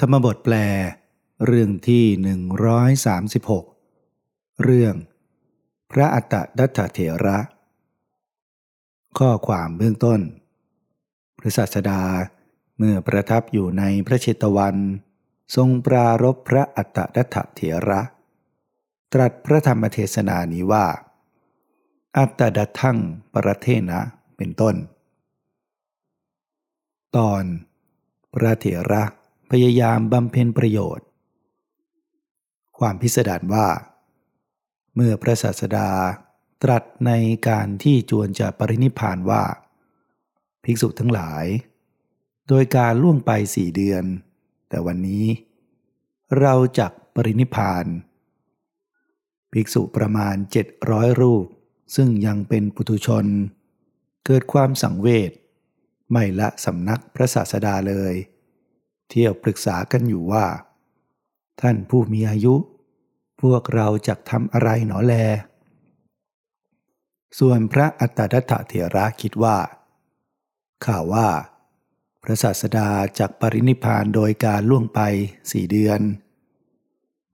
ธรรมบทแปล เรื่องที่ 136 เรื่อง พระอัตตดัตถเถระ ข้อความเบื้องต้น พระศาสดาเมื่อประทับอยู่ในพระเชตวัน ทรงปรารบพระอัตตดัตถเถระ ตรัสพระธรรมเทศนานี้ว่า อัตตดัตทั้งประเทนะเป็นต้น ตอนพระเถระ พยายามบำเพ็ญประโยชน์ ความพิสดารว่า เมื่อพระศาสดาตรัสในการที่จวนจะปรินิพานว่า ภิกษุทั้งหลาย โดยการล่วงไปสี่เดือน แต่วันนี้ เราจักปรินิพาน ภิกษุประมาณเจ็ดร้อยรูป ซึ่งยังเป็นปุถุชน เกิดความสังเวชไม่ละสำนักพระศาสดาเลย เที่ยวปรึกษากันอยู่ว่า ท่านผู้มีอายุ พวกเราจะทำอะไรหนอแล ส่วนพระอัตตดัตถเถระคิดว่า ข่าวว่า พระศาสดาจากปรินิพานโดยการล่วงไปสี่เดือน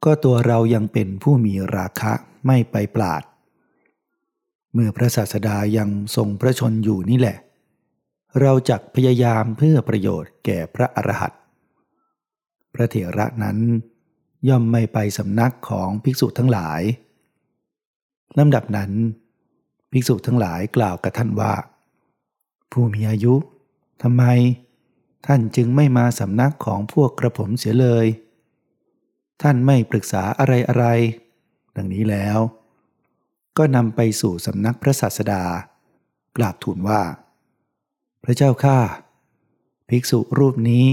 ก็ตัวเรายังเป็นผู้มีราคะไม่ไปปราด เมื่อพระศาสดายังทรงพระชนอยู่นี่แหละเราจักพยายามเพื่อประโยชน์แก่พระอรหันต์ พระเถระนั้นย่อมไม่ไปสำนักของภิกษุทั้งหลายลำดับนั้น ภิกษุทั้งหลายกล่าวกับท่านว่า ผู้มีอายุทำไม ท่านจึงไม่มาสำนักของพวกกระผมเสียเลย ท่านไม่ปรึกษาอะไรอะไรดังนี้แล้ว ก็นำไปสู่สำนักพระศาสดากราบทูลว่า พระเจ้าข้าภิกษุรูปนี้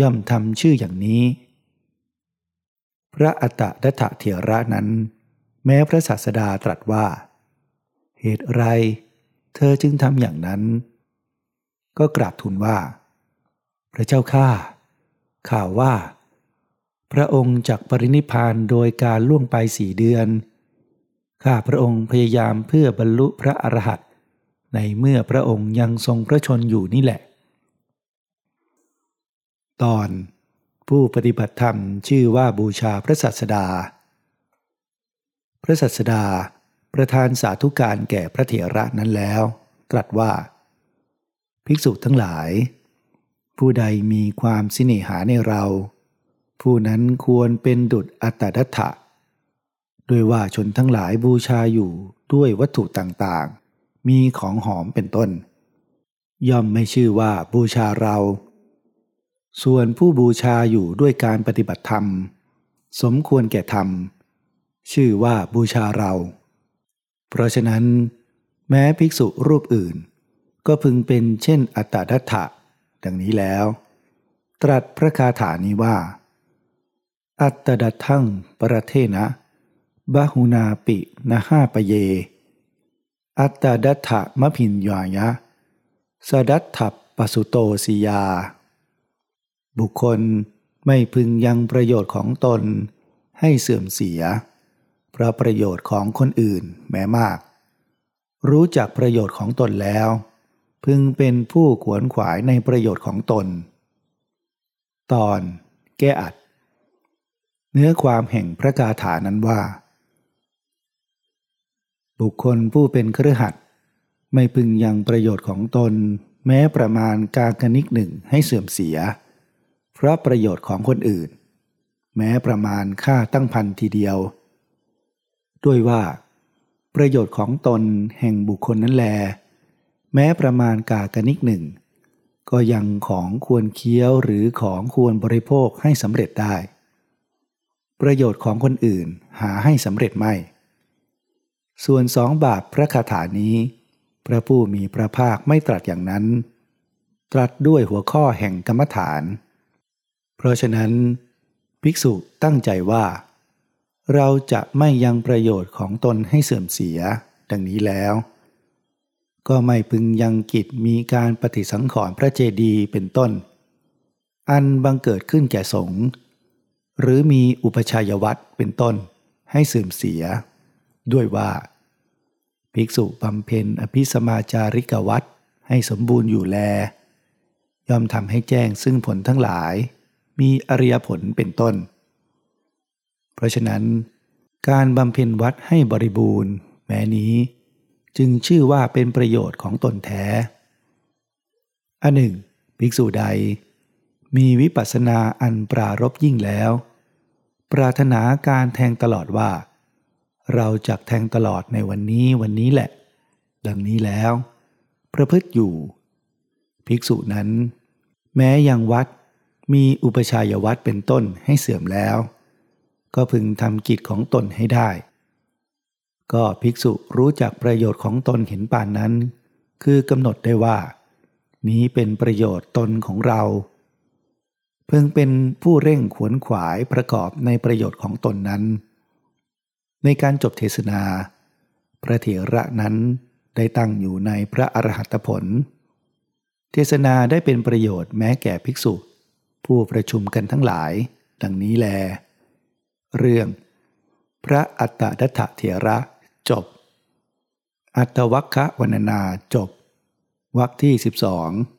ย่อมทำชื่ออย่างนี้ พระอัตตดัตถเถระนั้น แม้พระศาสดาตรัสว่า เหตุไร เธอจึงทำอย่างนั้น ก็กราบทูลว่า พระเจ้าข้าข่าวว่า พระองค์จักปรินิพานโดยการล่วงไปสี่เดือน ข้าพระองค์พยายามเพื่อบรรลุพระอรหันต์ในเมื่อพระองค์ยังทรงพระชนอยู่นี่แหละ ตอนผู้ปฏิบัติธรรมชื่อว่าบูชาพระสัสดา พระสัสดาประทานสาธุการแก่พระเถระนั้นแล้ว ตรัสว่า ภิกษุทั้งหลาย ผู้ใดมีความสิเนหาในเรา ผู้นั้นควรเป็นดุจอัตดัตถะด้วยว่าชนทั้งหลายบูชาอยู่ด้วยวัตถุต่างๆ มีของหอมเป็นต้น ย่อมไม่ชื่อว่าบูชาเรา ส่วนผู้บูชาอยู่ด้วยการปฏิบัติธรรม สมควรแก่ธรรม ชื่อว่าบูชาเรา เพราะฉะนั้น แม้ภิกษุรูปอื่น ก็พึงเป็นเช่นอัตตดัตถะดังนี้แล้ว ตรัสพระคาถานี้ว่า อัตตดัตทั้งประเทนะบาหุนาปินะห้าปเย อัตตดัตถะมะพินยายะ สดัตถปสุโตสิยา บุคคลไม่พึงยังประโยชน์ของตนให้เสื่อมเสีย เพราะประโยชน์ของคนอื่นแม้มาก รู้จักประโยชน์ของตนแล้ว พึงเป็นผู้ขวนขวายในประโยชน์ของตน ตอนแก้อัด เนื้อความแห่งพระคาถานั้นว่า บุคคลผู้เป็นเครือขัดไม่พึงยังประโยชน์ของตน แม้ประมาณกากนิกหนึ่งให้เสื่อมเสียเพราะประโยชน์ของคนอื่น แม้ประมาณค่าตั้งพันทีเดียว ด้วยว่า ประโยชน์ของตนแห่งบุคคลนั้นแล แม้ประมาณกากนิกหนึ่ง ก็ยังของควรเคี้ยวหรือของควรบริโภคให้สำเร็จได้ ประโยชน์ของคนอื่นหาให้สำเร็จไม่ ส่วนสองบาปพระคาถานี้ พระผู้มีพระภาคไม่ตรัสอย่างนั้น ตรัสด้วยหัวข้อแห่งกรรมฐาน เพราะฉะนั้น ภิกษุตั้งใจว่า เราจะไม่ยังประโยชน์ของตนให้เสื่อมเสีย ดังนี้แล้ว ก็ไม่พึงยังกิจมีการปฏิสังขรณ์พระเจดีย์เป็นต้น อันบังเกิดขึ้นแก่สงฆ์หรือมีอุปชัยวัตรเป็นต้นให้เสื่อมเสีย ด้วยว่า ภิกษุบำเพ็ญอภิสมาจาริกวัตรให้สมบูรณ์อยู่แล ย่อมทำให้แจ้งซึ่งผลทั้งหลาย มีอริยผลเป็นต้น เพราะฉะนั้น การบำเพ็ญวัดให้บริบูรณ์ แม้นี้ จึงชื่อว่าเป็นประโยชน์ของตนแท้ อันหนึ่ง ภิกษุใด มีวิปัสสนาอันปรารบยิ่งแล้ว ปรารถนาการแทงตลอดว่า เราจักแทงตลอดในวันนี้วันนี้แหละ ดังนี้แล้ว ประพฤติอยู่ ภิกษุนั้น แม้ยังวัด มีอุปชัยวัดเป็นต้นให้เสื่อมแล้ว ก็พึงทำกิจของตนให้ได้ ก็ภิกษุรู้จักประโยชน์ของตนเห็นป่านนั้น คือกำหนดได้ว่า นี้เป็นประโยชน์ตนของเรา เพิ่งเป็นผู้เร่งขวนขวายประกอบในประโยชน์ของตนนั้น ในการจบเทศนา พระเถระนั้นได้ตั้งอยู่ในพระอรหัตผล เทศนาได้เป็นประโยชน์แม้แก่ภิกษุ ผู้ประชุมกันทั้งหลาย ดังนี้แล เรื่อง พระอัตตดัตถเถระจบ อัตวัคคะวรรณนาจบวรรคที่12จบ